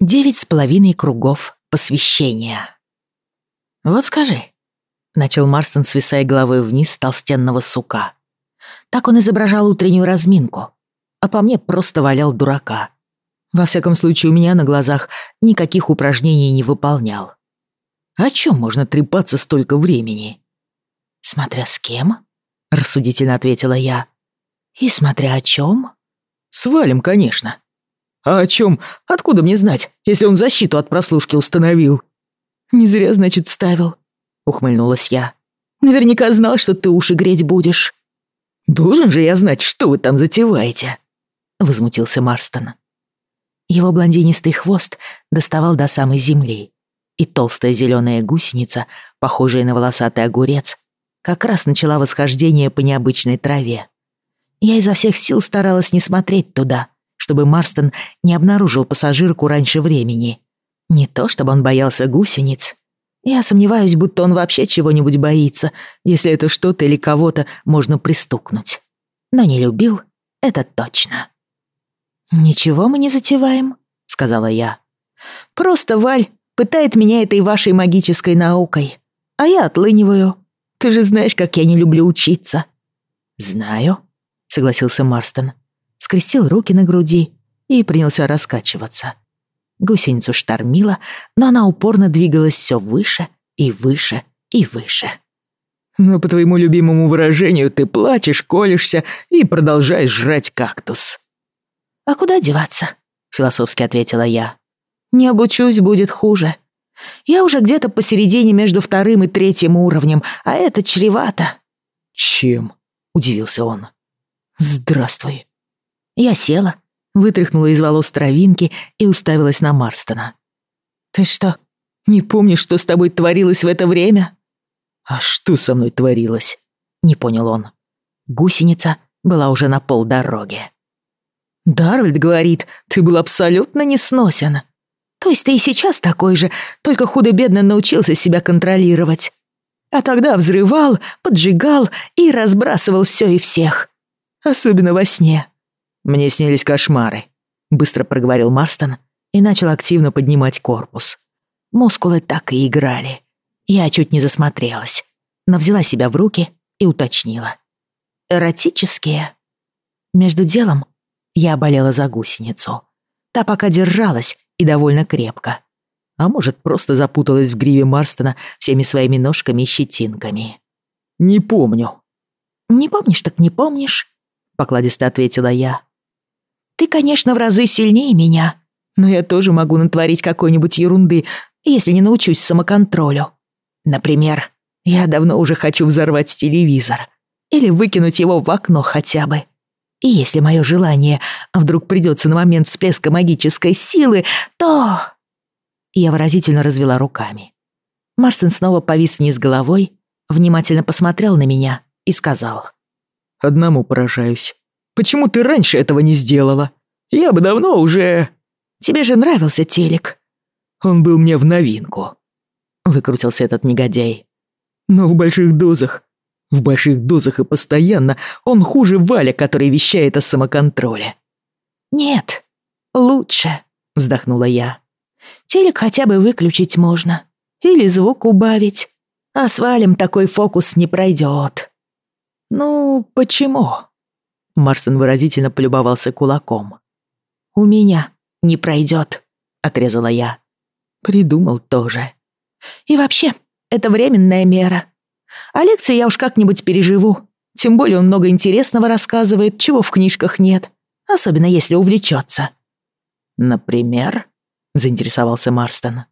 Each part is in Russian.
Девять с половиной кругов посвящения. «Вот скажи», — начал Марстон, свисая головой вниз с толстенного сука. Так он изображал утреннюю разминку, а по мне просто валял дурака. Во всяком случае, у меня на глазах никаких упражнений не выполнял. О чем можно трепаться столько времени? «Смотря с кем», — рассудительно ответила я. «И смотря о чем?» «Свалим, конечно», «А о чем? Откуда мне знать, если он защиту от прослушки установил?» «Не зря, значит, ставил», — ухмыльнулась я. «Наверняка знал, что ты уши греть будешь». «Должен же я знать, что вы там затеваете», — возмутился Марстон. Его блондинистый хвост доставал до самой земли, и толстая зеленая гусеница, похожая на волосатый огурец, как раз начала восхождение по необычной траве. Я изо всех сил старалась не смотреть туда, чтобы Марстон не обнаружил пассажирку раньше времени. Не то, чтобы он боялся гусениц. Я сомневаюсь, будто он вообще чего-нибудь боится, если это что-то или кого-то можно пристукнуть. Но не любил, это точно. «Ничего мы не затеваем», — сказала я. «Просто Валь пытает меня этой вашей магической наукой, а я отлыниваю. Ты же знаешь, как я не люблю учиться». «Знаю», — согласился Марстон скрестил руки на груди и принялся раскачиваться. Гусеницу штормило, но она упорно двигалась все выше и выше и выше. «Но по твоему любимому выражению ты плачешь, колешься и продолжаешь жрать кактус». «А куда деваться?» — философски ответила я. «Не обучусь, будет хуже. Я уже где-то посередине между вторым и третьим уровнем, а это чревато». «Чем?» — удивился он. «Здравствуй», я села, вытряхнула из волос травинки и уставилась на Марстона. «Ты что, не помнишь, что с тобой творилось в это время?» «А что со мной творилось?» — не понял он. Гусеница была уже на полдороги. «Дарвальд говорит, ты был абсолютно несносен. То есть ты и сейчас такой же, только худо-бедно научился себя контролировать. А тогда взрывал, поджигал и разбрасывал все и всех. Особенно во сне. «Мне снились кошмары», — быстро проговорил Марстон и начал активно поднимать корпус. Мускулы так и играли. Я чуть не засмотрелась, но взяла себя в руки и уточнила. «Эротические?» Между делом я болела за гусеницу. Та пока держалась и довольно крепко. А может, просто запуталась в гриве Марстона всеми своими ножками и щетинками. «Не помню». «Не помнишь, так не помнишь», — покладисто ответила я. Ты, конечно, в разы сильнее меня, но я тоже могу натворить какой-нибудь ерунды, если не научусь самоконтролю. Например, я давно уже хочу взорвать телевизор или выкинуть его в окно хотя бы. И если мое желание вдруг придется на момент всплеска магической силы, то...» Я выразительно развела руками. Марстон снова повис вниз головой, внимательно посмотрел на меня и сказал. «Одному поражаюсь. Почему ты раньше этого не сделала? Я бы давно уже...» «Тебе же нравился телек». «Он был мне в новинку», — выкрутился этот негодяй. «Но в больших дозах, в больших дозах и постоянно он хуже Валя, который вещает о самоконтроле». «Нет, лучше», — вздохнула я. «Телек хотя бы выключить можно. Или звук убавить. А с Валем такой фокус не пройдет». «Ну, почему?» Марсон выразительно полюбовался кулаком. «У меня не пройдет», — отрезала я. Придумал тоже. «И вообще, это временная мера. А лекции я уж как-нибудь переживу. Тем более он много интересного рассказывает, чего в книжках нет. Особенно если увлечется. «Например?» — заинтересовался Марстон.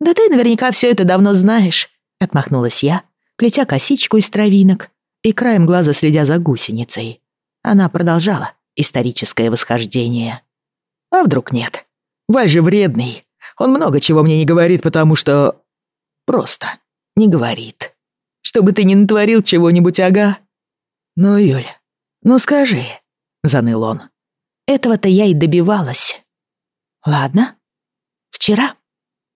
«Да ты наверняка все это давно знаешь», — отмахнулась я, плетя косичку из травинок и краем глаза следя за гусеницей. Она продолжала историческое восхождение. А вдруг нет? Валь же вредный. Он много чего мне не говорит, потому что... Просто не говорит. Чтобы ты не натворил чего-нибудь, ага. Ну, Юль, ну скажи, заныл он. Этого-то я и добивалась. Ладно. Вчера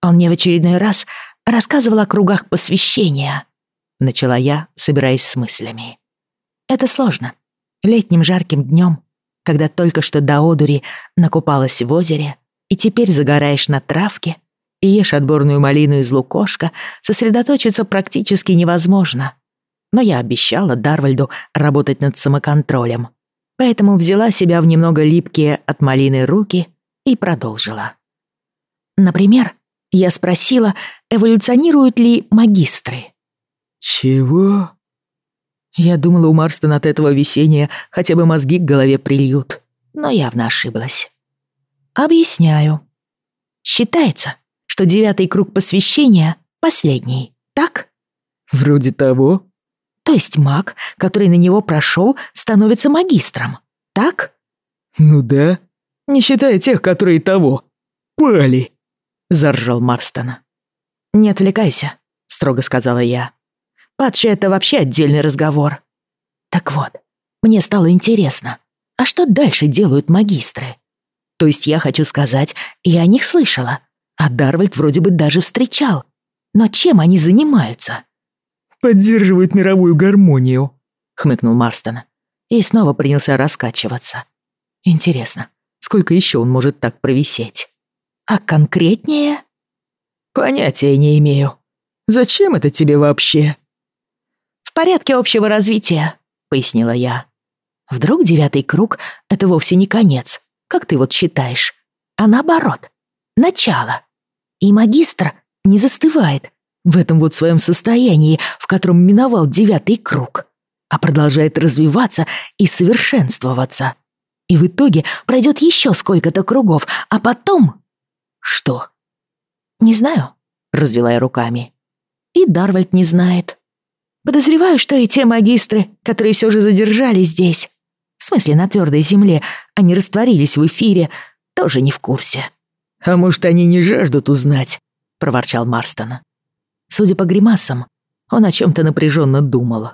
он мне в очередной раз рассказывал о кругах посвящения. Начала я, собираясь с мыслями. Это сложно. Летним жарким днем, когда только что до одури накупалась в озере, и теперь загораешь на травке и ешь отборную малину из лукошка, сосредоточиться практически невозможно. Но я обещала Дарвальду работать над самоконтролем, поэтому взяла себя в немного липкие от малины руки и продолжила. Например, я спросила, эволюционируют ли магистры. «Чего?» Я думала, у Марстона от этого весения хотя бы мозги к голове прильют, но явно ошиблась. Объясняю. Считается, что девятый круг посвящения последний, так? Вроде того. То есть маг, который на него прошел, становится магистром, так? Ну да. Не считая тех, которые того. Пали. Заржал Марстон. Не отвлекайся, строго сказала я. Падший — это вообще отдельный разговор. Так вот, мне стало интересно, а что дальше делают магистры? То есть я хочу сказать, я о них слышала, а Дарвальд вроде бы даже встречал. Но чем они занимаются? «Поддерживают мировую гармонию», — хмыкнул Марстон. И снова принялся раскачиваться. Интересно, сколько еще он может так провисеть? А конкретнее? Понятия не имею. Зачем это тебе вообще? «В порядке общего развития», — пояснила я. «Вдруг девятый круг — это вовсе не конец, как ты вот считаешь, а наоборот, начало. И магистр не застывает в этом вот своем состоянии, в котором миновал девятый круг, а продолжает развиваться и совершенствоваться. И в итоге пройдет еще сколько-то кругов, а потом... Что? Не знаю, развела я руками. И Дарвальд не знает. Подозреваю, что и те магистры, которые все же задержались здесь, в смысле на твердой земле, они растворились в эфире, тоже не в курсе. «А может, они не жаждут узнать?» — проворчал Марстон. Судя по гримасам, он о чем то напряженно думал.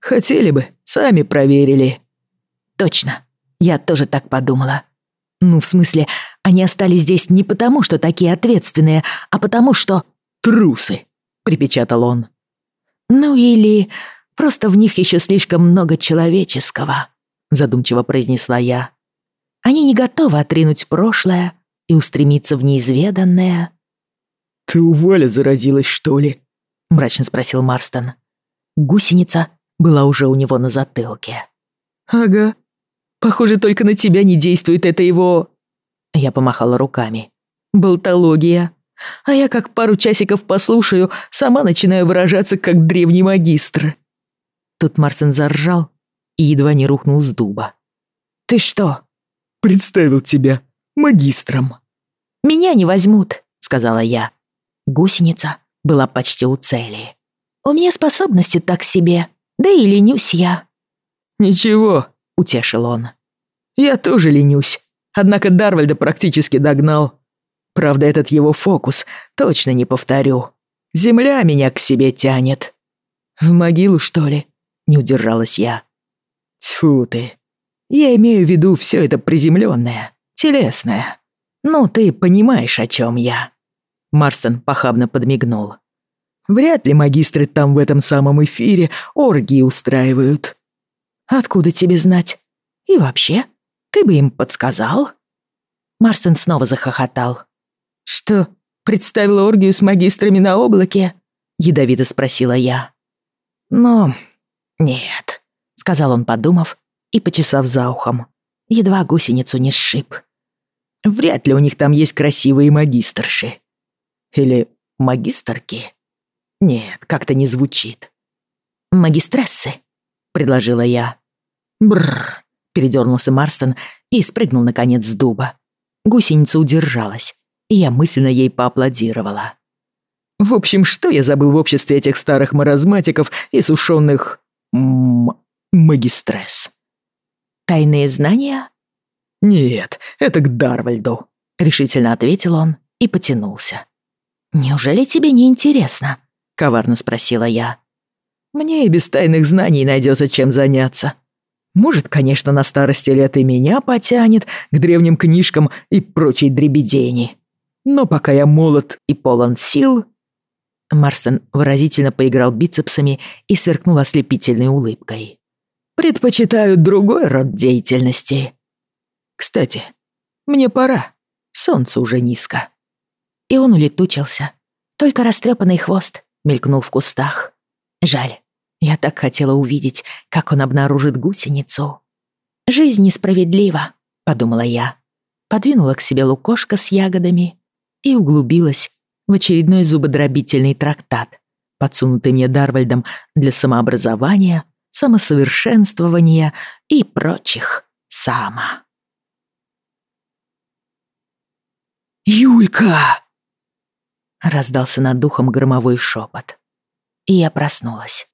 «Хотели бы, сами проверили». «Точно, я тоже так подумала. Ну, в смысле, они остались здесь не потому, что такие ответственные, а потому что...» «Трусы», — припечатал он. Ну или просто в них еще слишком много человеческого, задумчиво произнесла я. Они не готовы отринуть прошлое и устремиться в неизведанное. «Ты у Валя заразилась, что ли?» — мрачно спросил Марстон. Гусеница была уже у него на затылке. «Ага. Похоже, только на тебя не действует это его...» Я помахала руками. «Болтология. А я как пару часиков послушаю, сама начинаю выражаться как древний магистр». Тут Марсен заржал и едва не рухнул с дуба. «Ты что?» «Представил тебя магистром». «Меня не возьмут», — сказала я. Гусеница была почти у цели. «У меня способности так себе, да и ленюсь я». «Ничего», — утешил он. «Я тоже ленюсь, однако Дарвальда практически догнал. Правда, этот его фокус точно не повторю. Земля меня к себе тянет. В могилу, что ли? Не удержалась я. Тьфу ты. Я имею в виду все это приземленное, телесное. Ну, ты понимаешь, о чем я. Марстон похабно подмигнул. Вряд ли магистры там в этом самом эфире оргии устраивают. Откуда тебе знать? И вообще, ты бы им подсказал? Марстон снова захохотал. «Что, представила оргию с магистрами на облаке?» — ядовито спросила я. «Ну, нет», — сказал он, подумав и почесав за ухом. Едва гусеницу не сшиб. «Вряд ли у них там есть красивые магистрши. Или магистрки? Нет, как-то не звучит». «Магистрессы», — предложила я. Бррр, передернулся Марстон и спрыгнул наконец с дуба. Гусеница удержалась и я мысленно ей поаплодировала. В общем, что я забыл в обществе этих старых маразматиков и сушёных... магистресс? Тайные знания? Нет, это к Дарвальду, решительно ответил он и потянулся. Неужели тебе не интересно? коварно спросила я. Мне и без тайных знаний найдется чем заняться. Может, конечно, на старости лет и меня потянет к древним книжкам и прочей дребедени. Но пока я молод и полон сил...» Марстон выразительно поиграл бицепсами и сверкнул ослепительной улыбкой. «Предпочитаю другой род деятельности. Кстати, мне пора. Солнце уже низко. И он улетучился. Только растрепанный хвост мелькнул в кустах. Жаль, я так хотела увидеть, как он обнаружит гусеницу. «Жизнь несправедлива», — подумала я. Подвинула к себе лукошко с ягодами и углубилась в очередной зубодробительный трактат, подсунутый мне Дарвальдом для самообразования, самосовершенствования и прочих сама. «Юлька!» Раздался над духом громовой шепот. И я проснулась.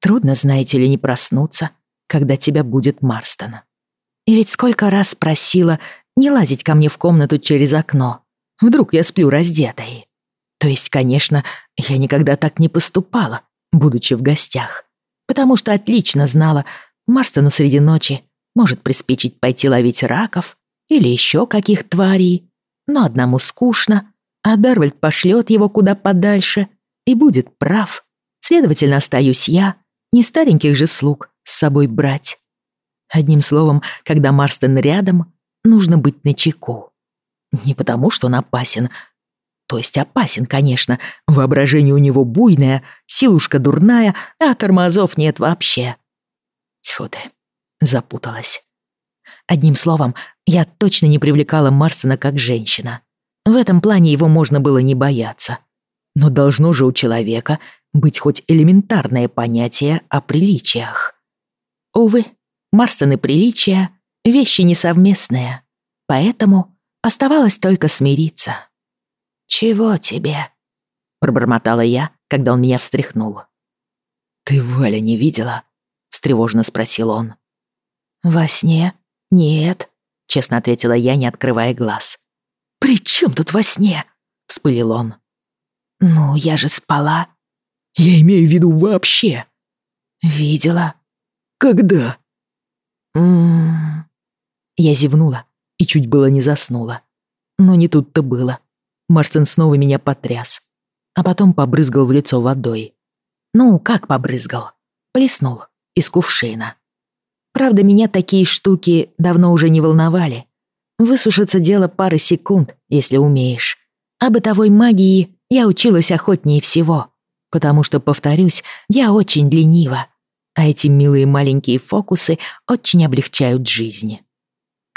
Трудно, знаете ли, не проснуться, когда тебя будет Марстон. И ведь сколько раз просила не лазить ко мне в комнату через окно. Вдруг я сплю раздетой. То есть, конечно, я никогда так не поступала, будучи в гостях. Потому что отлично знала, Марстону среди ночи может приспичить пойти ловить раков или еще каких тварей, но одному скучно, а Дарвальд пошлет его куда подальше и будет прав. Следовательно, остаюсь я, не стареньких же слуг с собой брать. Одним словом, когда Марстон рядом, нужно быть начеку. Не потому, что он опасен, то есть опасен, конечно, воображение у него буйное, силушка дурная, а тормозов нет вообще. Тьфу ты, запуталась. Одним словом, я точно не привлекала Марстона как женщина. В этом плане его можно было не бояться. Но должно же у человека быть хоть элементарное понятие о приличиях. Увы, Марстон и приличия — вещи несовместные, поэтому оставалось только смириться. «Чего тебе?» — пробормотала я, когда он меня встряхнул. «Ты Валя не видела?» — встревоженно спросил он. «Во сне? Нет», — честно ответила я, не открывая глаз. «При чем тут во сне?» — вспылил он. «Ну, я же спала». «Я имею в виду вообще». «Видела». «Когда?» «М-м-м». Я зевнула и чуть было не заснула. Но не тут-то было. Марстон снова меня потряс, а потом побрызгал в лицо водой. Ну, как побрызгал? Плеснул из кувшина. Правда, меня такие штуки давно уже не волновали. Высушится дело пары секунд, если умеешь. А бытовой магии я училась охотнее всего, потому что, повторюсь, я очень ленива, а эти милые маленькие фокусы очень облегчают жизнь.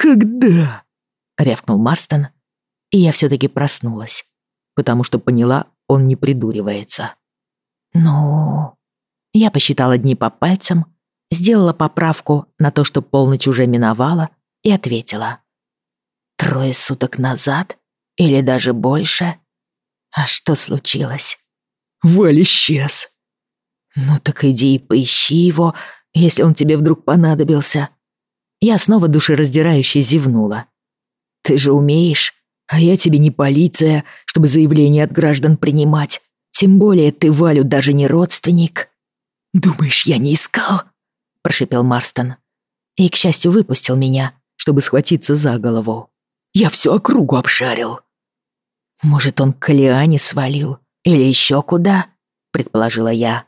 «Когда?» — рявкнул Марстон, и я все-таки проснулась, потому что поняла, он не придуривается. «Ну...» Я посчитала дни по пальцам, сделала поправку на то, что полночь уже миновала, и ответила. «Трое суток назад? Или даже больше? А что случилось?» «Валь исчез». «Ну так иди и поищи его, если он тебе вдруг понадобился». Я снова душераздирающе зевнула. «Ты же умеешь а я тебе не полиция, чтобы заявления от граждан принимать. Тем более ты Валю даже не родственник». «Думаешь, я не искал?» – прошепел Марстон. И, к счастью, выпустил меня, чтобы схватиться за голову. «Я всю округу обшарил». «Может, он к Калиане свалил? Или еще куда?» – предположила я.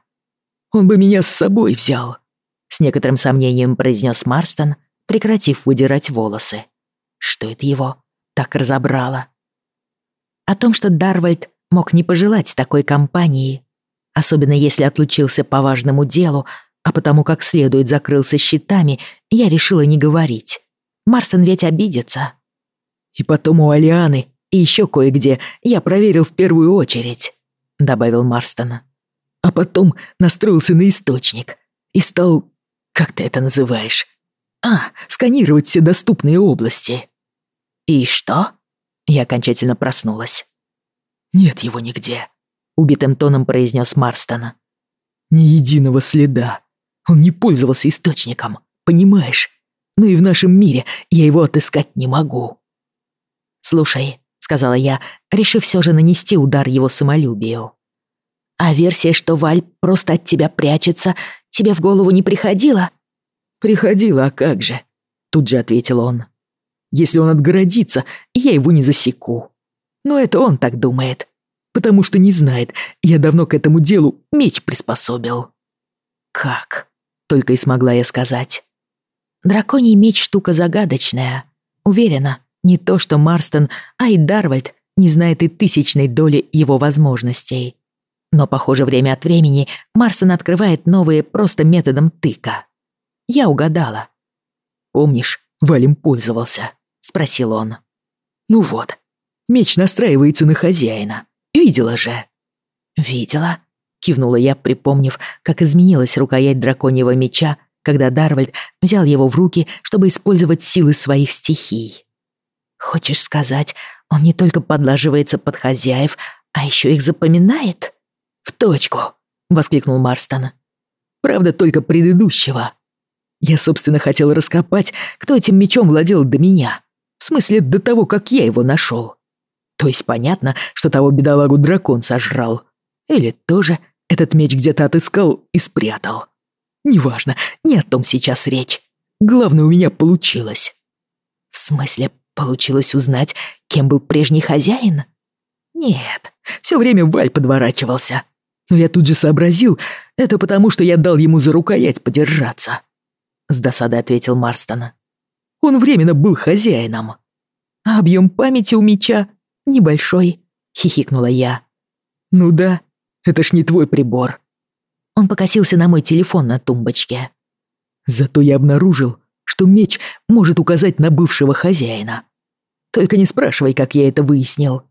«Он бы меня с собой взял», – с некоторым сомнением произнес Марстон, прекратив выдирать волосы. «Что это его? так разобрала. О том, что Дарвальд мог не пожелать такой компании, особенно если отлучился по важному делу, а потому как следует закрылся щитами, я решила не говорить. Марстон ведь обидится. «И потом у Алианы и еще кое-где я проверил в первую очередь», — добавил Марстон. «А потом настроился на источник и стал... как ты это называешь? А, сканировать все доступные области». «И что?» Я окончательно проснулась. «Нет его нигде», — убитым тоном произнес Марстон. «Ни единого следа. Он не пользовался источником, понимаешь? Но и в нашем мире я его отыскать не могу». «Слушай», — сказала я, решив все же нанести удар его самолюбию. «А версия, что Валь просто от тебя прячется, тебе в голову не приходила?» «Приходила, а как же?» — тут же ответил он. Если он отгородится, я его не засеку. Но это он так думает. Потому что не знает, я давно к этому делу меч приспособил. Как? Только и смогла я сказать. Драконий меч штука загадочная. Уверена, Не то что Марстон, а и Дарвальд не знает и тысячной доли его возможностей. Но, похоже, время от времени Марстон открывает новые просто методом тыка. Я угадала. «Помнишь, Валим пользовался?» — спросил он. «Ну вот, меч настраивается на хозяина. Видела же?» «Видела», — кивнула я, припомнив, как изменилась рукоять драконьего меча, когда Дарвальд взял его в руки, чтобы использовать силы своих стихий. «Хочешь сказать, он не только подлаживается под хозяев, а еще их запоминает?» «В точку!» — воскликнул Марстон. «Правда, только предыдущего. Я, собственно, хотел раскопать, кто этим мечом владел до меня. В смысле, до того, как я его нашел. То есть понятно, что того бедолагу дракон сожрал. Или тоже этот меч где-то отыскал и спрятал. Неважно, не о том сейчас речь. Главное, у меня получилось. В смысле, получилось узнать, кем был прежний хозяин? Нет, все время Валь подворачивался. Но я тут же сообразил, это потому, что я дал ему за рукоять подержаться. С досадой ответил Марстон. Он временно был хозяином. А объем памяти у меча небольшой, хихикнула я. Ну да, это ж не твой прибор. Он покосился на мой телефон на тумбочке. Зато я обнаружил, что меч может указать на бывшего хозяина. Только не спрашивай, как я это выяснил.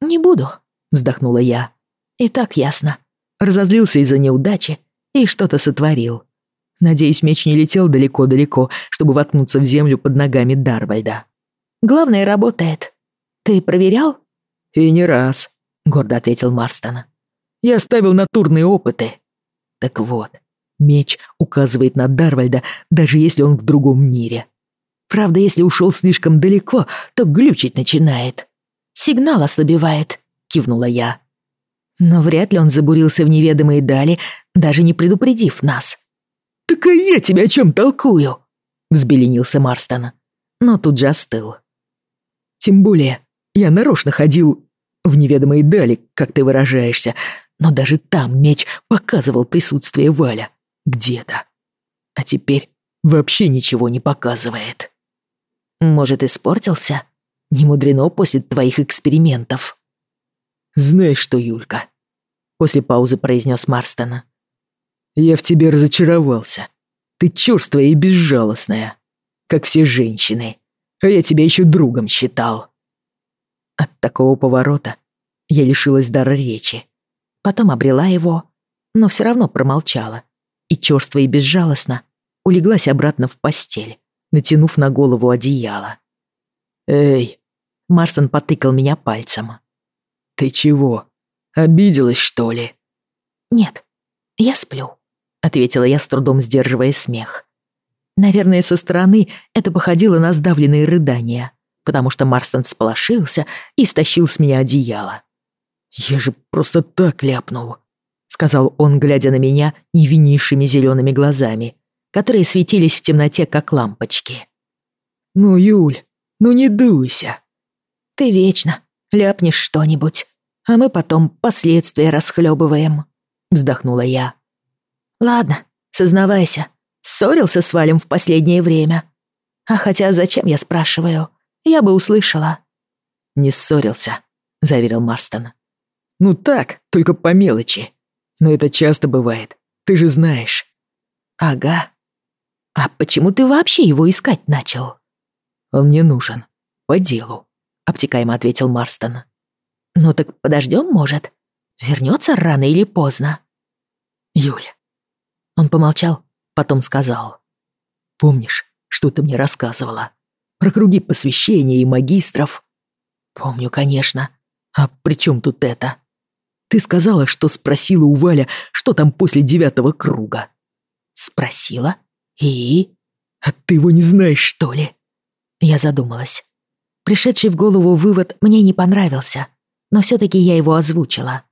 «Не буду», — вздохнула я. «И так ясно. Разозлился из-за неудачи и что-то сотворил. Надеюсь, меч не летел далеко-далеко, чтобы воткнуться в землю под ногами Дарвальда. Главное, работает. Ты проверял?» «И не раз», — гордо ответил Марстон. «Я ставил натурные опыты. Так вот, меч указывает на Дарвальда, даже если он в другом мире. Правда, если ушел слишком далеко, то глючить начинает. «Сигнал ослабевает», — кивнула я. Но вряд ли он забурился в неведомые дали, даже не предупредив нас. «Так а я тебе о чем толкую?» — взбеленился Марстон, но тут же остыл. «Тем более, я нарочно ходил в неведомые дали, как ты выражаешься, но даже там меч показывал присутствие Валя. Где-то. А теперь вообще ничего не показывает. Может, испортился? Не мудрено после твоих экспериментов. Знаешь что, Юлька? После паузы произнес Марстона. Я в тебе разочаровался. Ты чёрствая и безжалостная, как все женщины. А я тебя еще другом считал. От такого поворота я лишилась дара речи потом обрела его, но все равно промолчала и черство и безжалостно улеглась обратно в постель, натянув на голову одеяло. «Эй!» — Марсон потыкал меня пальцем. «Ты чего? Обиделась, что ли?» «Нет, я сплю», — ответила я, с трудом сдерживая смех. Наверное, со стороны это походило на сдавленные рыдания, потому что Марстон всполошился и стащил с меня одеяло. «Я же просто так ляпнул», — сказал он, глядя на меня невиннейшими зелеными глазами, которые светились в темноте, как лампочки. «Ну, Юль, ну не дуйся». «Ты вечно ляпнешь что-нибудь, а мы потом последствия расхлебываем», — вздохнула я. «Ладно, сознавайся, ссорился с Валем в последнее время. А хотя зачем, я спрашиваю, я бы услышала». «Не ссорился», — заверил Марстон. Ну так, только по мелочи. Но это часто бывает, ты же знаешь. Ага. А почему ты вообще его искать начал? Он мне нужен. По делу, обтекаемо ответил Марстон. Ну так подождем, может? Вернется рано или поздно? Юль. Он помолчал, потом сказал. Помнишь, что ты мне рассказывала? Про круги посвящения и магистров? Помню, конечно. А при чем тут это? Ты сказала, что спросила у Валя, что там после девятого круга. Спросила? И? А ты его не знаешь, что ли? Я задумалась. Пришедший в голову вывод мне не понравился, но все-таки я его озвучила.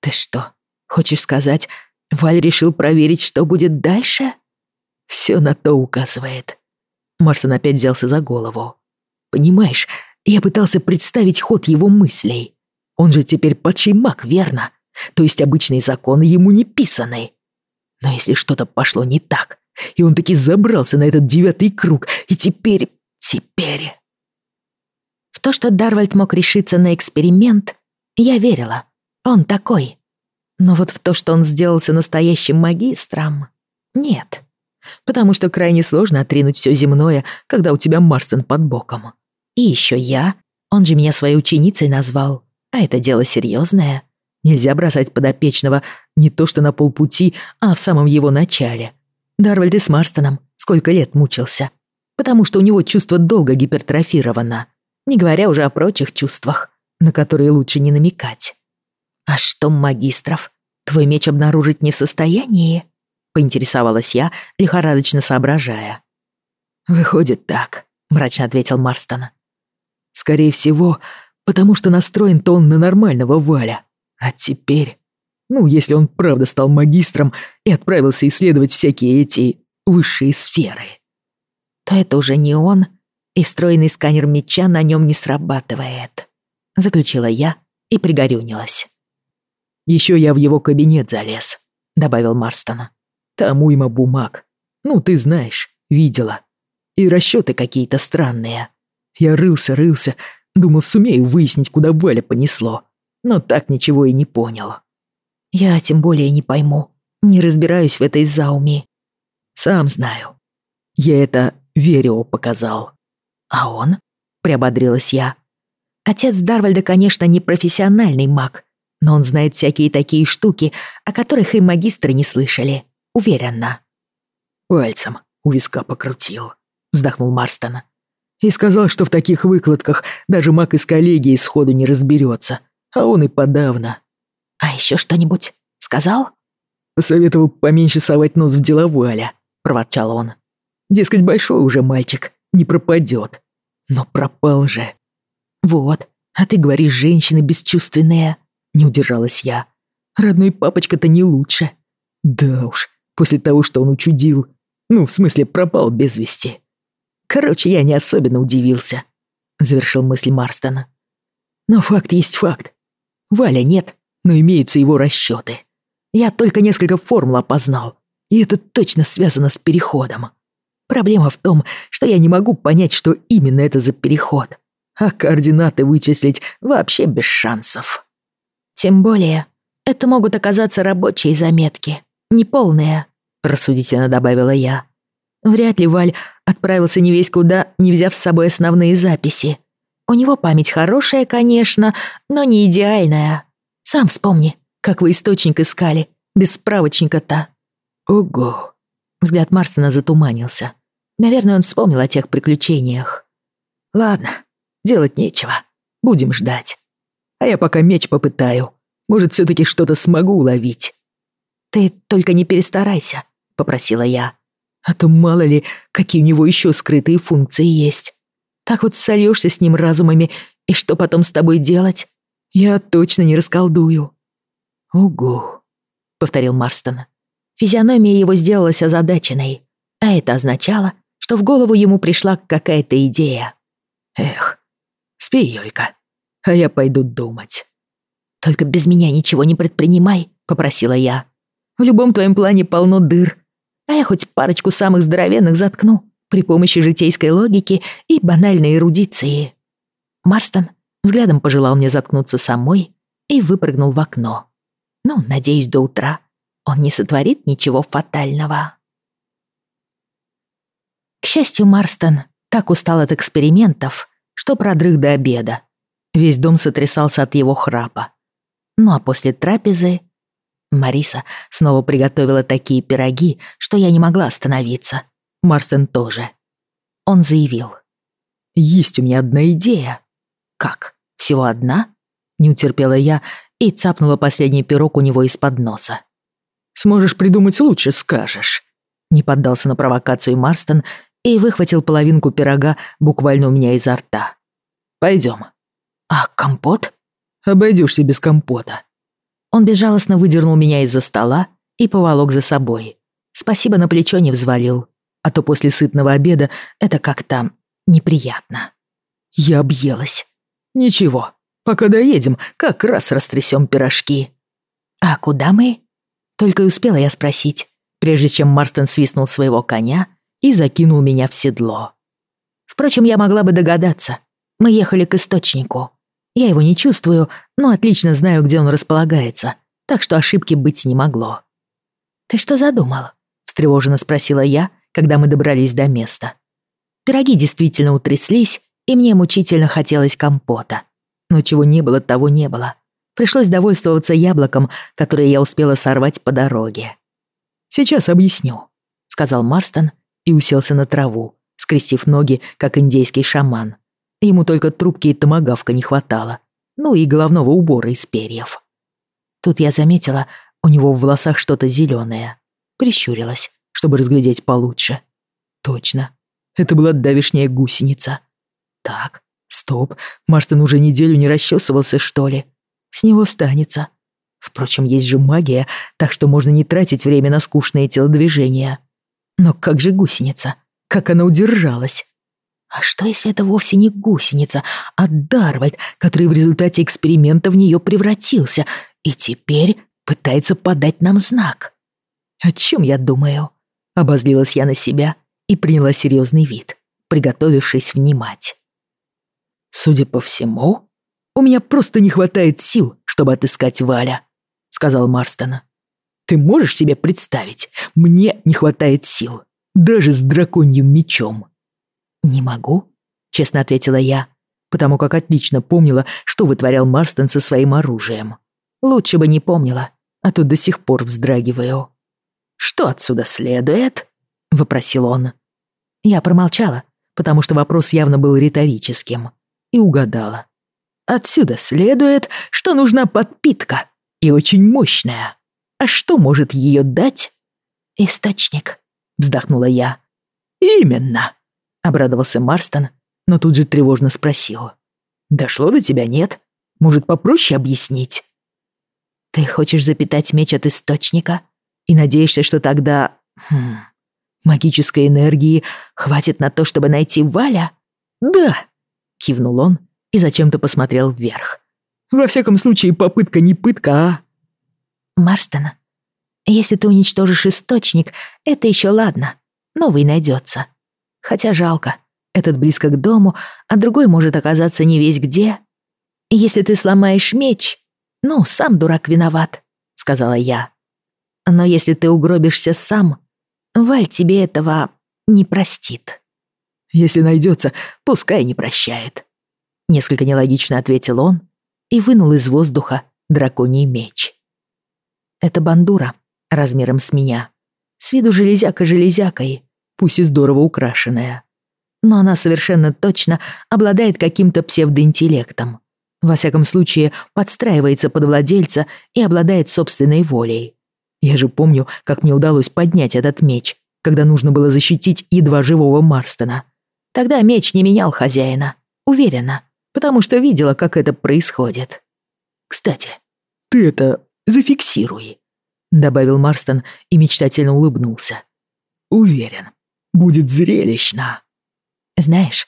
Ты что, хочешь сказать, Валь решил проверить, что будет дальше? Все на то указывает. Марсон опять взялся за голову. Понимаешь, я пытался представить ход его мыслей. Он же теперь падший маг, верно? То есть обычные законы ему не писаны. Но если что-то пошло не так, и он таки забрался на этот девятый круг, и теперь... теперь... В то, что Дарвальд мог решиться на эксперимент, я верила. Он такой. Но вот в то, что он сделался настоящим магистром, нет. Потому что крайне сложно отринуть все земное, когда у тебя Марстон под боком. И еще я, он же меня своей ученицей назвал. А это дело серьезное. Нельзя бросать подопечного не то что на полпути, а в самом его начале. Дарвальд и с Марстоном сколько лет мучился. Потому что у него чувство долго гипертрофировано. Не говоря уже о прочих чувствах, на которые лучше не намекать. «А что, магистров, твой меч обнаружить не в состоянии?» Поинтересовалась я, лихорадочно соображая. «Выходит так», — мрачно ответил Марстон. «Скорее всего, потому что настроен-то он на нормального Валя. А теперь... Ну, если он правда стал магистром и отправился исследовать всякие эти высшие сферы, то это уже не он, и встроенный сканер меча на нем не срабатывает. Заключила я и пригорюнилась. Еще я в его кабинет залез», — добавил Марстон. «Там уйма бумаг. Ну, ты знаешь, видела. И расчеты какие-то странные. Я рылся, рылся, думал, сумею выяснить, куда Валя понесло но так ничего и не понял. Я тем более не пойму, не разбираюсь в этой зауме. Сам знаю. Я это Верио показал. А он? Приободрилась я. Отец Дарвальда, конечно, не профессиональный маг, но он знает всякие такие штуки, о которых и магистры не слышали. Уверенно. Пальцем у виска покрутил, вздохнул Марстон. И сказал, что в таких выкладках даже маг из коллегии сходу не разберется, а он и подавно. «А еще что-нибудь сказал?» «Советовал поменьше совать нос в дела Валя», — проворчал он. «Дескать, большой уже мальчик, не пропадет. Но пропал же». «Вот, а ты говоришь, женщины бесчувственные», — не удержалась я. «Родной папочка-то не лучше». «Да уж, после того, что он учудил. Ну, в смысле, пропал без вести». «Короче, я не особенно удивился», — завершил мысль Марстона. «Но факт есть факт. Валя нет, но имеются его расчеты. Я только несколько формул опознал, и это точно связано с переходом. Проблема в том, что я не могу понять, что именно это за переход, а координаты вычислить вообще без шансов. Тем более, это могут оказаться рабочие заметки, неполные, рассудительно добавила я. Вряд ли Валь отправился не весь куда, не взяв с собой основные записи. У него память хорошая, конечно, но не идеальная. Сам вспомни, как вы источник искали, без справочника-то». «Ого!» Взгляд Марстона затуманился. Наверное, он вспомнил о тех приключениях. «Ладно, делать нечего. Будем ждать. А я пока меч попытаю. Может, все таки что-то смогу уловить». «Ты только не перестарайся», — попросила я. «А то мало ли, какие у него еще скрытые функции есть. Так вот сольешься с ним разумами, и что потом с тобой делать? Я точно не расколдую». «Угу», — повторил Марстон. Физиономия его сделалась озадаченной, а это означало, что в голову ему пришла какая-то идея. «Эх, спи, Юлька, а я пойду думать». «Только без меня ничего не предпринимай», — попросила я. «В любом твоем плане полно дыр, а я хоть парочку самых здоровенных заткну при помощи житейской логики и банальной эрудиции. Марстон взглядом пожелал мне заткнуться самой и выпрыгнул в окно. Ну, надеюсь, до утра он не сотворит ничего фатального. К счастью, Марстон так устал от экспериментов, что продрых до обеда. Весь дом сотрясался от его храпа. Ну а после трапезы Мариса снова приготовила такие пироги, что я не могла остановиться. Марстон тоже. Он заявил. «Есть у меня одна идея». «Как? Всего одна?» Не утерпела я и цапнула последний пирог у него из-под носа. «Сможешь придумать лучше, скажешь». Не поддался на провокацию Марстон и выхватил половинку пирога буквально у меня изо рта. Пойдем. «А компот?» «Обойдешься без компота». Он безжалостно выдернул меня из-за стола и поволок за собой. Спасибо, на плечо не взвалил а то после сытного обеда это как-то неприятно. Я объелась. Ничего, пока доедем, как раз растрясем пирожки. А куда мы? Только и успела я спросить, прежде чем Марстон свистнул своего коня и закинул меня в седло. Впрочем, я могла бы догадаться. Мы ехали к источнику. Я его не чувствую, но отлично знаю, где он располагается, так что ошибки быть не могло. «Ты что задумал?» — встревоженно спросила я, когда мы добрались до места. Пироги действительно утряслись, и мне мучительно хотелось компота. Но чего не было, того не было. Пришлось довольствоваться яблоком, которое я успела сорвать по дороге. «Сейчас объясню», — сказал Марстон и уселся на траву, скрестив ноги, как индейский шаман. Ему только трубки и томагавка не хватало. Ну и головного убора из перьев. Тут я заметила, у него в волосах что-то зеленое. Прищурилась, чтобы разглядеть получше. Точно. Это была давишняя гусеница. Так, стоп. Марстон уже неделю не расчесывался, что ли? С него станется. Впрочем, есть же магия, так что можно не тратить время на скучные телодвижения. Но как же гусеница? Как она удержалась? А что, если это вовсе не гусеница, а Дарвальд, который в результате эксперимента в нее превратился и теперь пытается подать нам знак? О чем я думаю? Обозлилась я на себя и приняла серьезный вид, приготовившись внимать. Судя по всему, у меня просто не хватает сил, чтобы отыскать Валя, сказал Марстон. Ты можешь себе представить, мне не хватает сил, даже с драконьим мечом. «Не могу», — честно ответила я, потому как отлично помнила, что вытворял Марстон со своим оружием. Лучше бы не помнила, а то до сих пор вздрагиваю. «Что отсюда следует?» — вопросил он. Я промолчала, потому что вопрос явно был риторическим, и угадала. «Отсюда следует, что нужна подпитка, и очень мощная. А что может ее дать?» «Источник», — вздохнула я. «Именно», Обрадовался Марстон, но тут же тревожно спросил. «Дошло до тебя, нет? Может, попроще объяснить?» «Ты хочешь запитать меч от источника и надеешься, что тогда... Хм, магической энергии хватит на то, чтобы найти Валя?» «Да!» — кивнул он и зачем-то посмотрел вверх. «Во всяком случае, попытка не пытка, а...» «Марстон, если ты уничтожишь источник, это еще ладно. Новый найдется. Хотя жалко. Этот близко к дому, а другой может оказаться не весь где. И если ты сломаешь меч, ну, сам дурак виноват, сказала я. Но если ты угробишься сам, Валь тебе этого не простит. Если найдется, пускай не прощает. Несколько нелогично ответил он и вынул из воздуха драконий меч. Это бандура размером с меня. С виду железяка железякой, пусть и здорово украшенная. Но она совершенно точно обладает каким-то псевдоинтеллектом. Во всяком случае, подстраивается под владельца и обладает собственной волей. Я же помню, как мне удалось поднять этот меч, когда нужно было защитить едва живого Марстона. Тогда меч не менял хозяина, уверена, потому что видела, как это происходит. «Кстати, ты это зафиксируй», — добавил Марстон и мечтательно улыбнулся. «Уверен, Будет зрелищно. Знаешь,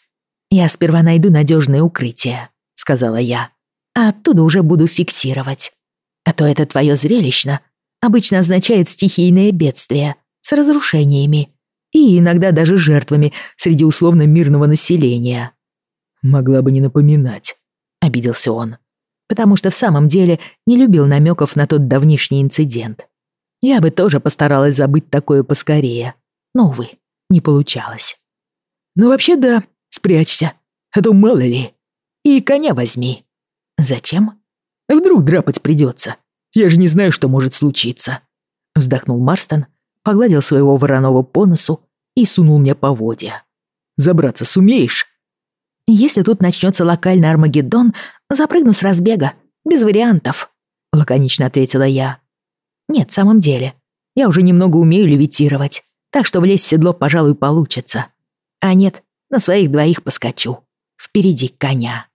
я сперва найду надежное укрытие, сказала я, а оттуда уже буду фиксировать. А то это твое зрелищно обычно означает стихийное бедствие с разрушениями и иногда даже жертвами среди условно мирного населения. Могла бы не напоминать, обиделся он, потому что в самом деле не любил намеков на тот давнишний инцидент. Я бы тоже постаралась забыть такое поскорее. Но, увы, не получалось. «Ну вообще да, спрячься, а то мало ли. И коня возьми». «Зачем?» «Вдруг драпать придется. Я же не знаю, что может случиться». Вздохнул Марстон, погладил своего вороного по носу и сунул мне поводья. «Забраться сумеешь?» «Если тут начнется локальный Армагеддон, запрыгну с разбега, без вариантов», — лаконично ответила я. «Нет, в самом деле, я уже немного умею левитировать так что влезть в седло, пожалуй, получится. А нет, на своих двоих поскочу. Впереди коня.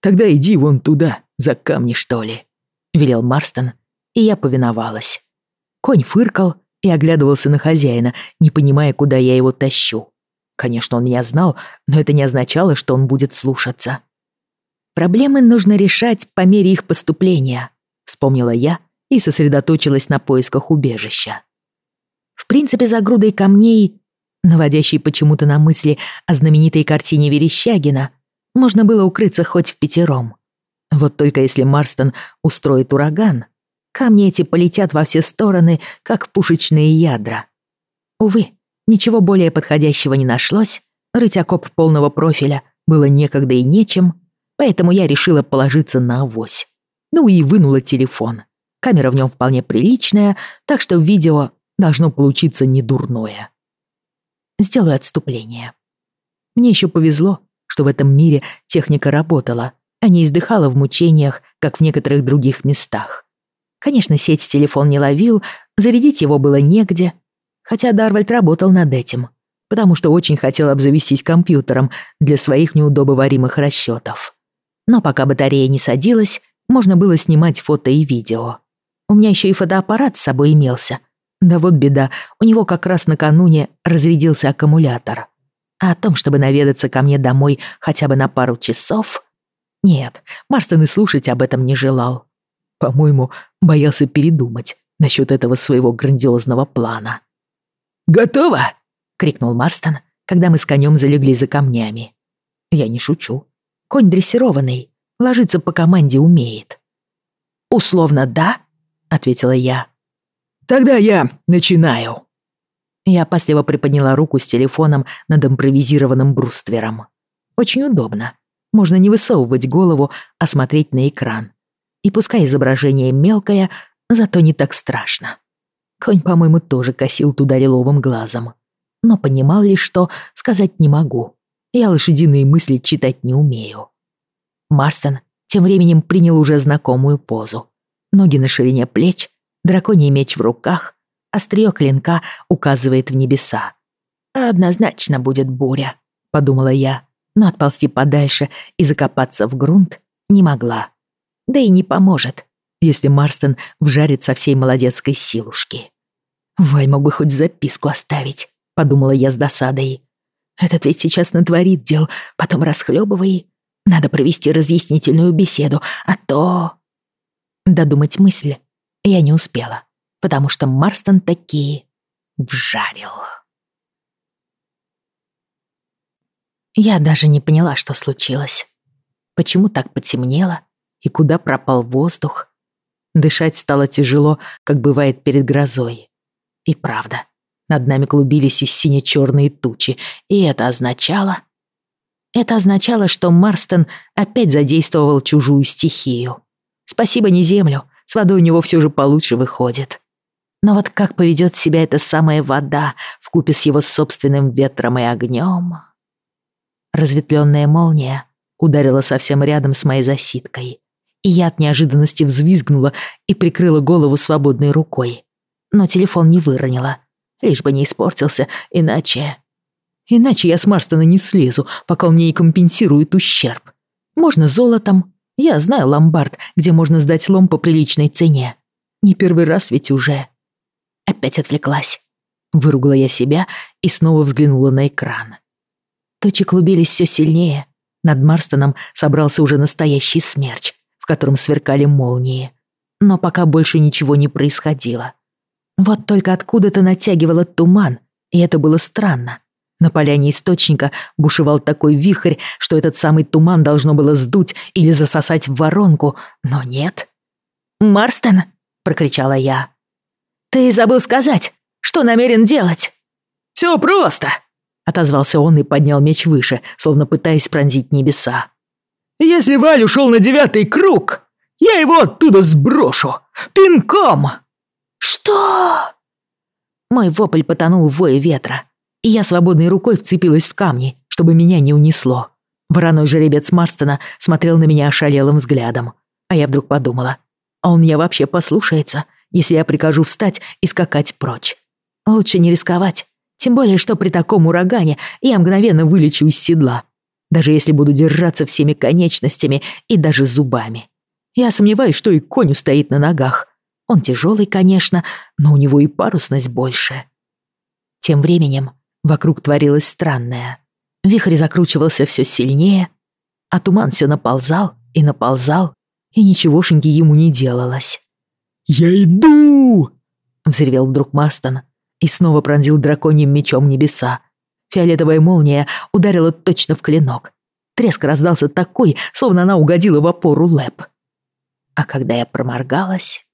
«Тогда иди вон туда, за камни, что ли», — велел Марстон, и я повиновалась. Конь фыркал и оглядывался на хозяина, не понимая, куда я его тащу. Конечно, он меня знал, но это не означало, что он будет слушаться. «Проблемы нужно решать по мере их поступления», — вспомнила я и сосредоточилась на поисках убежища. В принципе, за грудой камней, наводящей почему-то на мысли о знаменитой картине Верещагина, можно было укрыться хоть в пятером. Вот только если Марстон устроит ураган, камни эти полетят во все стороны, как пушечные ядра. Увы, ничего более подходящего не нашлось, рыть окоп полного профиля было некогда и нечем, поэтому я решила положиться на авось. Ну и вынула телефон. Камера в нем вполне приличная, так что видео должно получиться недурное. Сделаю отступление. Мне еще повезло, что в этом мире техника работала, а не издыхала в мучениях, как в некоторых других местах. Конечно, сеть телефон не ловил, зарядить его было негде, хотя Дарвальд работал над этим, потому что очень хотел обзавестись компьютером для своих неудобоваримых расчетов. Но пока батарея не садилась, можно было снимать фото и видео. У меня еще и фотоаппарат с собой имелся. Да вот беда, у него как раз накануне разрядился аккумулятор. А о том, чтобы наведаться ко мне домой хотя бы на пару часов... Нет, Марстон и слушать об этом не желал. По-моему, боялся передумать насчет этого своего грандиозного плана. «Готово!» — крикнул Марстон, когда мы с конем залегли за камнями. Я не шучу. Конь дрессированный, ложиться по команде умеет. «Условно, да?» — ответила я. «Тогда я начинаю». Я опасливо приподняла руку с телефоном над импровизированным бруствером. Очень удобно. Можно не высовывать голову, а смотреть на экран. И пускай изображение мелкое, зато не так страшно. Конь, по-моему, тоже косил туда лиловым глазом. Но понимал ли что, сказать не могу. Я лошадиные мысли читать не умею. Марстон тем временем принял уже знакомую позу. Ноги на ширине плеч, драконий меч в руках, Острие клинка указывает в небеса. «Однозначно будет буря», — подумала я, но отползти подальше и закопаться в грунт не могла. Да и не поможет, если Марстон вжарит со всей молодецкой силушки. «Валь мог бы хоть записку оставить», — подумала я с досадой. «Этот ведь сейчас натворит дел, потом расхлебывай. Надо провести разъяснительную беседу, а то...» Додумать мысль я не успела потому что Марстон такие вжарил. Я даже не поняла, что случилось. Почему так потемнело и куда пропал воздух. Дышать стало тяжело, как бывает перед грозой. И правда, над нами клубились и сине-черные тучи, и это означало... Это означало, что Марстон опять задействовал чужую стихию. Спасибо не землю, водой у него все же получше выходит. Но вот как поведет себя эта самая вода в купе с его собственным ветром и огнем? Разветвленная молния ударила совсем рядом с моей засидкой, и я от неожиданности взвизгнула и прикрыла голову свободной рукой. Но телефон не выронила, лишь бы не испортился, иначе... Иначе я с Марстона не слезу, пока он мне и компенсирует ущерб. Можно золотом. Я знаю ломбард, где можно сдать лом по приличной цене. Не первый раз ведь уже. Опять отвлеклась. Выругала я себя и снова взглянула на экран. Точи клубились все сильнее. Над Марстоном собрался уже настоящий смерч, в котором сверкали молнии. Но пока больше ничего не происходило. Вот только откуда-то натягивало туман, и это было странно. На поляне источника бушевал такой вихрь, что этот самый туман должно было сдуть или засосать в воронку, но нет. «Марстон!» — прокричала я. «Ты забыл сказать, что намерен делать?» «Все просто!» — отозвался он и поднял меч выше, словно пытаясь пронзить небеса. «Если Валь ушел на девятый круг, я его оттуда сброшу! Пинком!» «Что?» Мой вопль потонул в вое ветра, и я свободной рукой вцепилась в камни, чтобы меня не унесло. Вороной жеребец Марстона смотрел на меня ошалелым взглядом, а я вдруг подумала, а он меня вообще послушается если я прикажу встать и скакать прочь. Лучше не рисковать, тем более, что при таком урагане я мгновенно вылечу из седла, даже если буду держаться всеми конечностями и даже зубами. Я сомневаюсь, что и конь устоит на ногах. Он тяжелый, конечно, но у него и парусность больше. Тем временем вокруг творилось странное. Вихрь закручивался все сильнее, а туман все наползал и наползал, и ничегошеньки ему не делалось. «Я иду!» — взревел вдруг Марстон и снова пронзил драконьим мечом небеса. Фиолетовая молния ударила точно в клинок. Треск раздался такой, словно она угодила в опору лэп. А когда я проморгалась,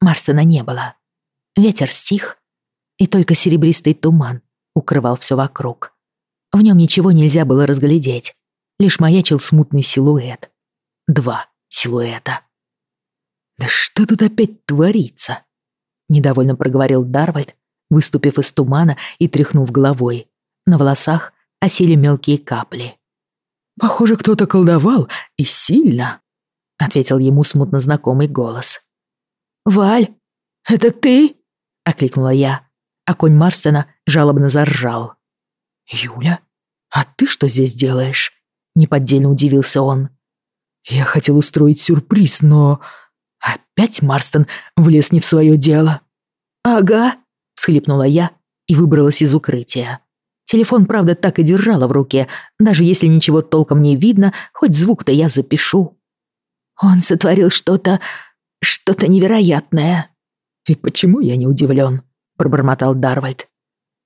Марстона не было. Ветер стих, и только серебристый туман укрывал все вокруг. В нем ничего нельзя было разглядеть, лишь маячил смутный силуэт. Два силуэта. «Да что тут опять творится?» — недовольно проговорил Дарвальд, выступив из тумана и тряхнув головой. На волосах осели мелкие капли. «Похоже, кто-то колдовал, и сильно», — ответил ему смутно знакомый голос. «Валь, это ты?» — окликнула я, а конь Марстона жалобно заржал. «Юля, а ты что здесь делаешь?» — неподдельно удивился он. «Я хотел устроить сюрприз, но...» Опять Марстон влез не в свое дело. «Ага», — всхлипнула я и выбралась из укрытия. Телефон, правда, так и держала в руке. Даже если ничего толком не видно, хоть звук-то я запишу. Он сотворил что-то... что-то невероятное. «И почему я не удивлен?» — пробормотал Дарвальд.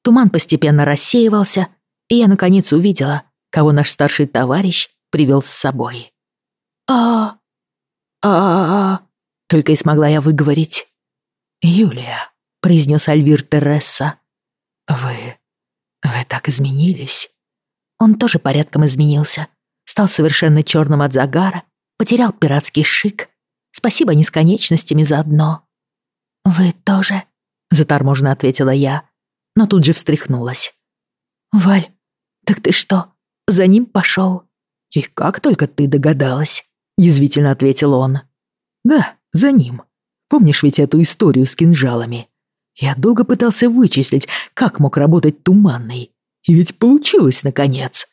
Туман постепенно рассеивался, и я наконец увидела, кого наш старший товарищ привел с собой. а а а только и смогла я выговорить. «Юлия», — произнес Альвир Тересса, — «вы «Вы так изменились». Он тоже порядком изменился. Стал совершенно черным от загара, потерял пиратский шик. Спасибо несконечностями заодно. «Вы тоже?» — заторможенно ответила я, но тут же встряхнулась. «Валь, так ты что, за ним пошел?» «И как только ты догадалась?» — язвительно ответил он. «Да, за ним. Помнишь ведь эту историю с кинжалами? Я долго пытался вычислить, как мог работать туманный. И ведь получилось, наконец.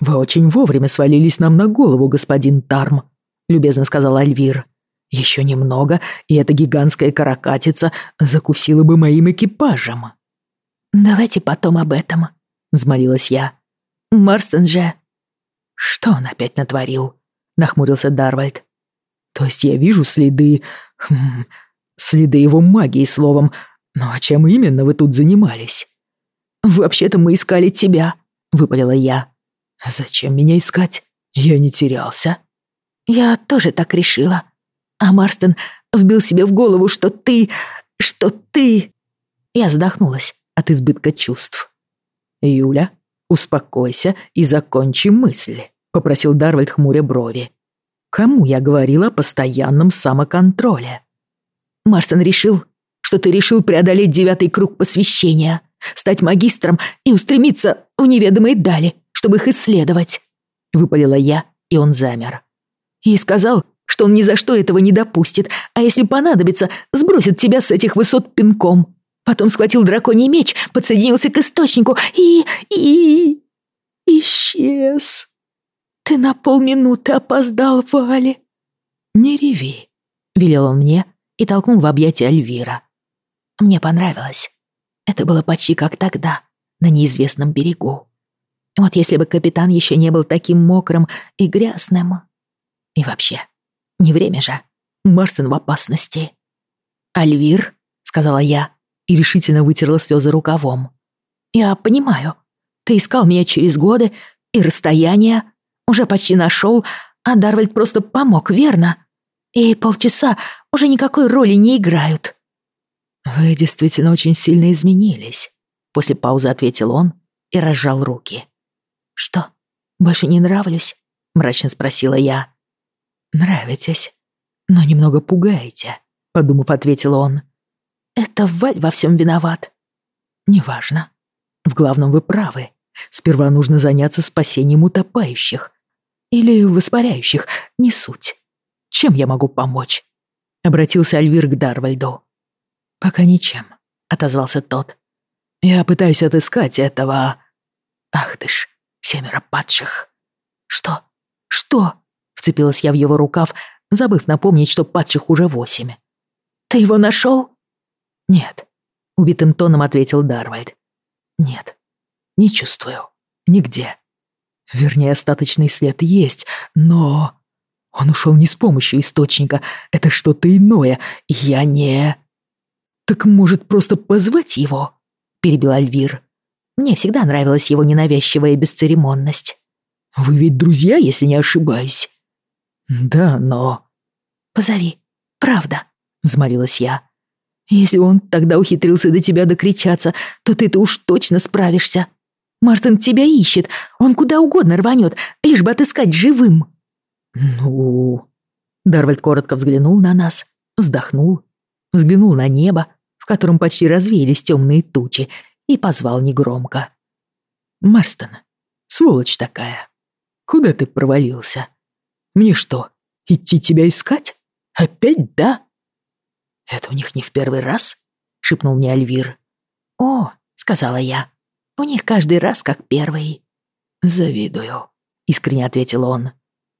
«Вы очень вовремя свалились нам на голову, господин Тарм», — любезно сказал Альвир. «Еще немного, и эта гигантская каракатица закусила бы моим экипажем». «Давайте потом об этом», — взмолилась я. «Марстон же...» «Что он опять натворил?» — нахмурился Дарвальд. «То есть я вижу следы... Хм, следы его магии, словом, «Ну а чем именно вы тут занимались?» «Вообще-то мы искали тебя», — выпалила я. «Зачем меня искать? Я не терялся». «Я тоже так решила. А Марстон вбил себе в голову, что ты... что ты...» Я задохнулась от избытка чувств. «Юля, успокойся и закончи мысль», — попросил Дарвальд хмуря брови. «Кому я говорила о постоянном самоконтроле?» Марстон решил, что ты решил преодолеть девятый круг посвящения, стать магистром и устремиться в неведомые дали, чтобы их исследовать», — выпалила я, и он замер. И сказал, что он ни за что этого не допустит, а если понадобится, сбросит тебя с этих высот пинком. Потом схватил драконий меч, подсоединился к источнику и... и... исчез. Ты на полминуты опоздал, Вали. «Не реви», — велел он мне и толкнул в объятия Альвира. Мне понравилось. Это было почти как тогда, на неизвестном берегу. Вот если бы капитан еще не был таким мокрым и грязным. И вообще, не время же. Марстон в опасности. «Альвир», — сказала я, и решительно вытерла слезы рукавом. «Я понимаю. Ты искал меня через годы и расстояние. Уже почти нашел, а Дарвальд просто помог, верно? И полчаса уже никакой роли не играют. «Вы действительно очень сильно изменились», — после паузы ответил он и разжал руки. «Что, больше не нравлюсь?» — мрачно спросила я. «Нравитесь, но немного пугаете», — подумав, ответил он. «Это Валь во всем виноват». «Неважно. В главном вы правы. Сперва нужно заняться спасением утопающих. Или воспаряющих, не суть. Чем я могу помочь?» Обратился Альвир к Дарвальду. «Пока ничем», — отозвался тот. «Я пытаюсь отыскать этого... Ах ты ж, семеро падших». «Что? Что?» — вцепилась я в его рукав, забыв напомнить, что падших уже восемь. «Ты его нашел? «Нет», — убитым тоном ответил Дарвальд. «Нет, не чувствую. Нигде. Вернее, остаточный след есть, но...» Он ушел не с помощью источника. Это что-то иное. Я не... «Так, может, просто позвать его?» — перебил Альвир. Мне всегда нравилась его ненавязчивая бесцеремонность. Вы ведь друзья, если не ошибаюсь. Да, но... Позови, правда, взмолилась я. Если он тогда ухитрился до тебя докричаться, то ты-то уж точно справишься. Мартин тебя ищет, он куда угодно рванет, лишь бы отыскать живым. Ну... Дарвальд коротко взглянул на нас, вздохнул, взглянул на небо, в котором почти развеялись темные тучи, и позвал негромко. «Марстон, сволочь такая, куда ты провалился? Мне что, идти тебя искать? Опять да?» «Это у них не в первый раз?» — шепнул мне Альвир. «О», — сказала я, — «у них каждый раз как первый». «Завидую», — искренне ответил он.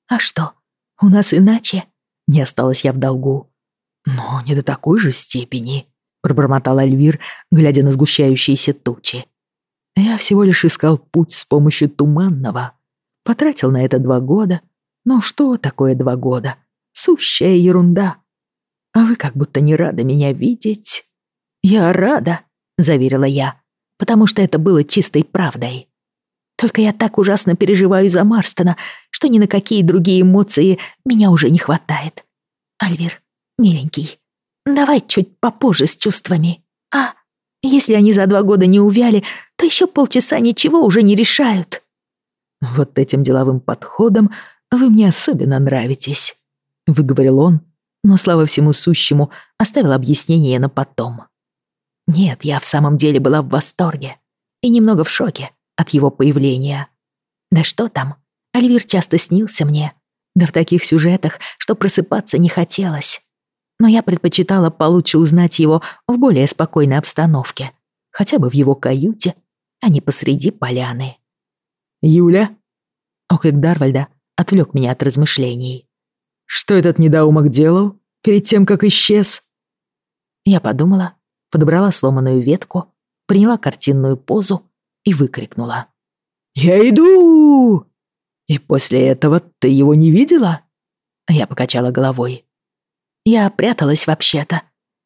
«А что, у нас иначе?» Не осталась я в долгу. «Но не до такой же степени», — пробормотал Альвир, глядя на сгущающиеся тучи. «Я всего лишь искал путь с помощью туманного. Потратил на это два года. Но что такое два года? Сущая ерунда. А вы как будто не рады меня видеть». «Я рада», — заверила я, потому что это было чистой правдой. Только я так ужасно переживаю за Марстона, что ни на какие другие эмоции меня уже не хватает. Альвир, миленький, давай чуть попозже с чувствами. А, если они за два года не увяли, то еще полчаса ничего уже не решают. Вот этим деловым подходом вы мне особенно нравитесь, выговорил он, но, слава всему сущему, оставил объяснение на потом. Нет, я в самом деле была в восторге и немного в шоке от его появления. Да что там, Альвир часто снился мне, да в таких сюжетах, что просыпаться не хотелось. Но я предпочитала получше узнать его в более спокойной обстановке, хотя бы в его каюте, а не посреди поляны. «Юля?» Оклик Дарвальда отвлек меня от размышлений. «Что этот недоумок делал перед тем, как исчез?» Я подумала, подобрала сломанную ветку, приняла картинную позу и выкрикнула. «Я иду!» «И после этого ты его не видела?» Я покачала головой. «Я пряталась вообще-то.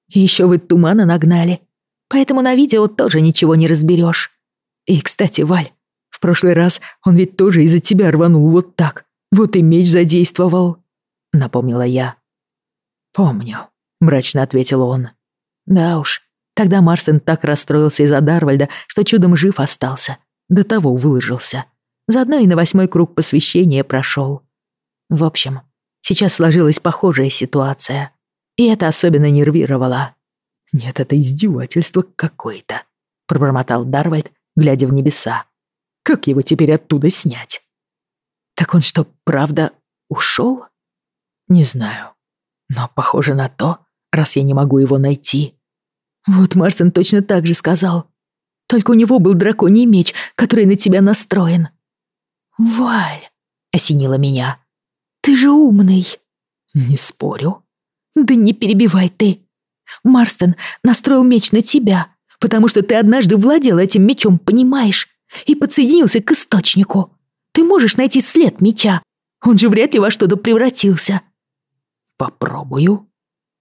Еще вы тумана нагнали, поэтому на видео тоже ничего не разберешь. И, кстати, Валь, в прошлый раз он ведь тоже из-за тебя рванул вот так. Вот и меч задействовал», — напомнила я. «Помню», — мрачно ответил он. «Да уж, тогда Марсен так расстроился из-за Дарвальда, что чудом жив остался. До того выложился. Заодно и на восьмой круг посвящения прошел. В общем, сейчас сложилась похожая ситуация. И это особенно нервировало. «Нет, это издевательство какое-то», — пробормотал Дарвальд, глядя в небеса. «Как его теперь оттуда снять?» «Так он что, правда ушел?» «Не знаю. Но похоже на то, раз я не могу его найти». «Вот Марстон точно так же сказал. Только у него был драконий меч, который на тебя настроен. «Валь!» — осенила меня. «Ты же умный!» «Не спорю». «Да не перебивай ты! Марстон настроил меч на тебя, потому что ты однажды владел этим мечом, понимаешь? И подсоединился к источнику. Ты можешь найти след меча. Он же вряд ли во что-то превратился». «Попробую».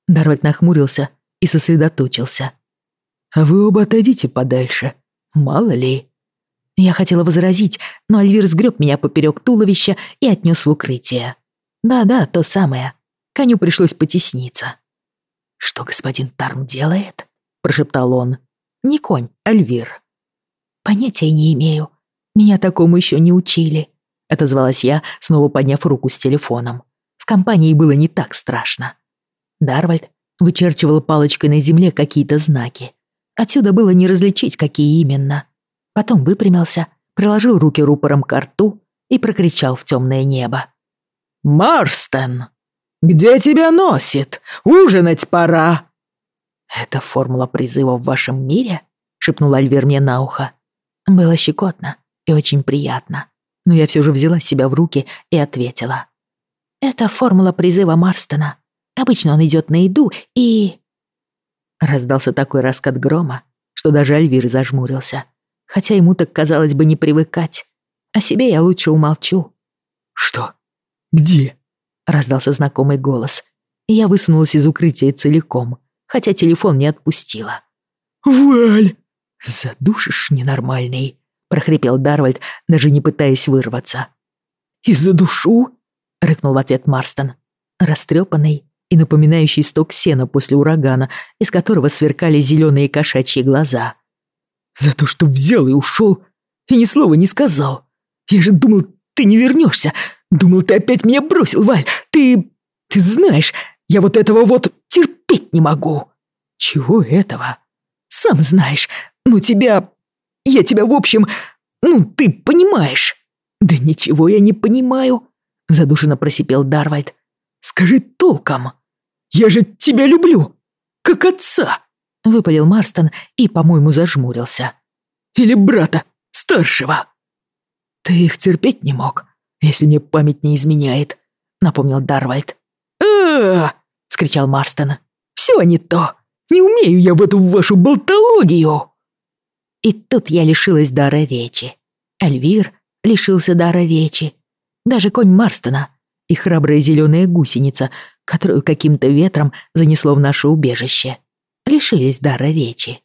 Дарвальд нахмурился и сосредоточился. «А вы оба отойдите подальше. Мало ли». Я хотела возразить, но Альвир сгреб меня поперек туловища и отнес в укрытие. Да-да, то самое. Коню пришлось потесниться. «Что господин Тарм делает?» — прошептал он. «Не конь, Альвир». «Понятия не имею. Меня такому еще не учили», — отозвалась я, снова подняв руку с телефоном. Компании было не так страшно. Дарвальд вычерчивал палочкой на земле какие-то знаки. Отсюда было не различить, какие именно. Потом выпрямился, приложил руки рупором к рту и прокричал в темное небо. «Марстон! Где тебя носит? Ужинать пора!» «Это формула призыва в вашем мире?» — шепнул Альвер мне на ухо. Было щекотно и очень приятно, но я все же взяла себя в руки и ответила. «Это формула призыва Марстона. Обычно он идет на еду и...» Раздался такой раскат грома, что даже Альвир зажмурился хотя ему так, казалось бы, не привыкать. О себе я лучше умолчу. «Что? Где?» — раздался знакомый голос, и я высунулась из укрытия целиком, хотя телефон не отпустила. «Валь!» «Задушишь, ненормальный!» — прохрипел Дарвальд, даже не пытаясь вырваться. И за душу?» — рыкнул в ответ Марстон, растрепанный и напоминающий сток сена после урагана, из которого сверкали зеленые кошачьи глаза. «За то, что взял и ушел, и ни слова не сказал. Я же думал, ты не вернешься. Думал, ты опять меня бросил, Валь. Ты... ты знаешь, я вот этого вот терпеть не могу». «Чего этого?» «Сам знаешь. Ну тебя... я тебя, в общем... ну ты понимаешь». «Да ничего я не понимаю», — задушенно просипел Дарвальд. «Скажи толком. Я же тебя люблю, как отца», — выпалил Марстон и, по-моему, зажмурился. «Или брата, старшего». «Ты их терпеть не мог, если мне память не изменяет», — напомнил Дарвальд. «А-а-а!» — скричал Марстон. «Все не то. Не умею я в эту вашу болтологию!» И тут я лишилась дара речи. Альвир лишился дара речи. Даже конь Марстона и храбрая зеленая гусеница, которую каким-то ветром занесло в наше убежище, лишились дара речи.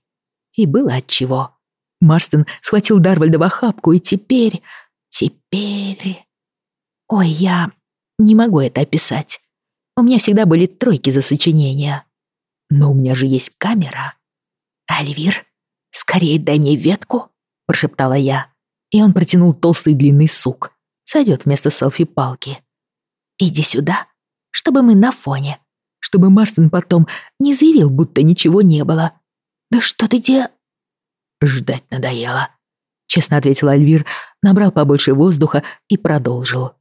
И было отчего. Марстон схватил Дарвальда в охапку, и теперь... Теперь... Ой, я не могу это описать. У меня всегда были тройки за сочинения. Но у меня же есть камера. «Альвир, скорее дай мне ветку», — прошептала я. И он протянул толстый длинный сук. Сойдет вместо селфи-палки. «Иди сюда, чтобы мы на фоне. Чтобы Марстон потом не заявил, будто ничего не было. Да что ты де...» «Ждать надоело», — честно ответил Альвир, набрал побольше воздуха и продолжил.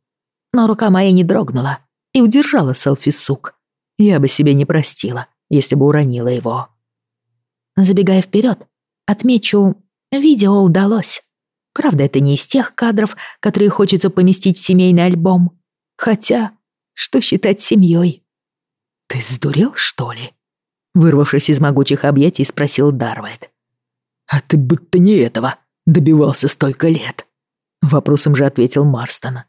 Но рука моя не дрогнула и удержала селфи-сук. Я бы себе не простила, если бы уронила его. Забегая вперед, отмечу, видео удалось. Правда, это не из тех кадров, которые хочется поместить в семейный альбом. Хотя, что считать семьей? «Ты сдурел, что ли?» Вырвавшись из могучих объятий, спросил Дарвальд. «А ты будто не этого добивался столько лет», — вопросом же ответил Марстон.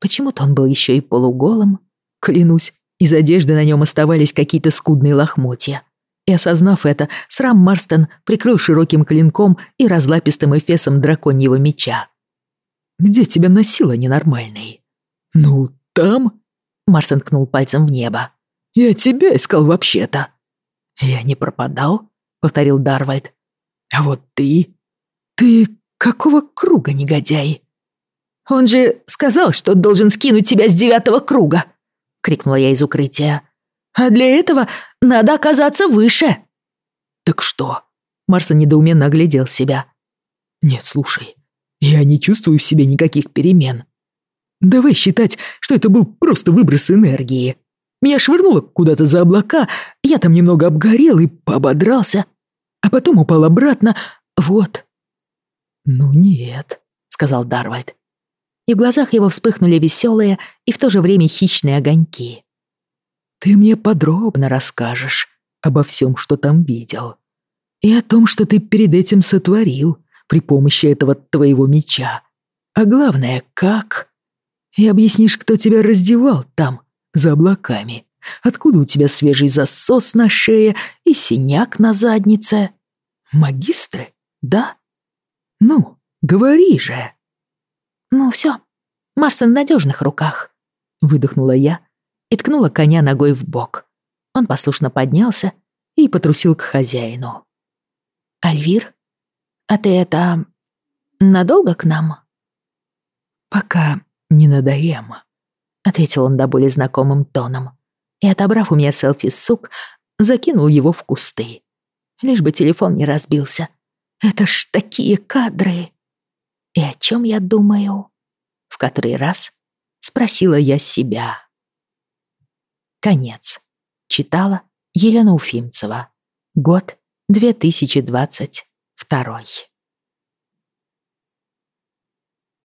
Почему-то он был еще и полуголым. Клянусь, из одежды на нем оставались какие-то скудные лохмотья. И осознав это, срам Марстон прикрыл широким клинком и разлапистым эфесом драконьего меча. «Где тебя носило, ненормальный?» «Ну, там?» Марстон ткнул пальцем в небо. «Я тебя искал вообще-то». «Я не пропадал?» — повторил Дарвальд. «А вот ты? Ты какого круга, негодяй?» «Он же сказал, что должен скинуть тебя с девятого круга!» — крикнула я из укрытия. А для этого надо оказаться выше». «Так что?» Марсон недоуменно оглядел себя. «Нет, слушай, я не чувствую в себе никаких перемен. Давай считать, что это был просто выброс энергии. Меня швырнуло куда-то за облака, я там немного обгорел и поободрался, а потом упал обратно, вот». «Ну нет», — сказал Дарвальд. И в глазах его вспыхнули веселые и в то же время хищные огоньки. Ты мне подробно расскажешь обо всем, что там видел. И о том, что ты перед этим сотворил при помощи этого твоего меча. А главное, как. И объяснишь, кто тебя раздевал там, за облаками. Откуда у тебя свежий засос на шее и синяк на заднице? Магистры, да? Ну, говори же. Ну все, Марсон в надежных руках, выдохнула я, и ткнула коня ногой в бок. Он послушно поднялся и потрусил к хозяину. «Альвир, а ты это... надолго к нам?» «Пока не надоем», — ответил он до более знакомым тоном. И, отобрав у меня селфи-сук, закинул его в кусты. Лишь бы телефон не разбился. Это ж такие кадры. И о чем я думаю? В который раз спросила я себя. Конец. Читала Елена Уфимцева. Год 2022.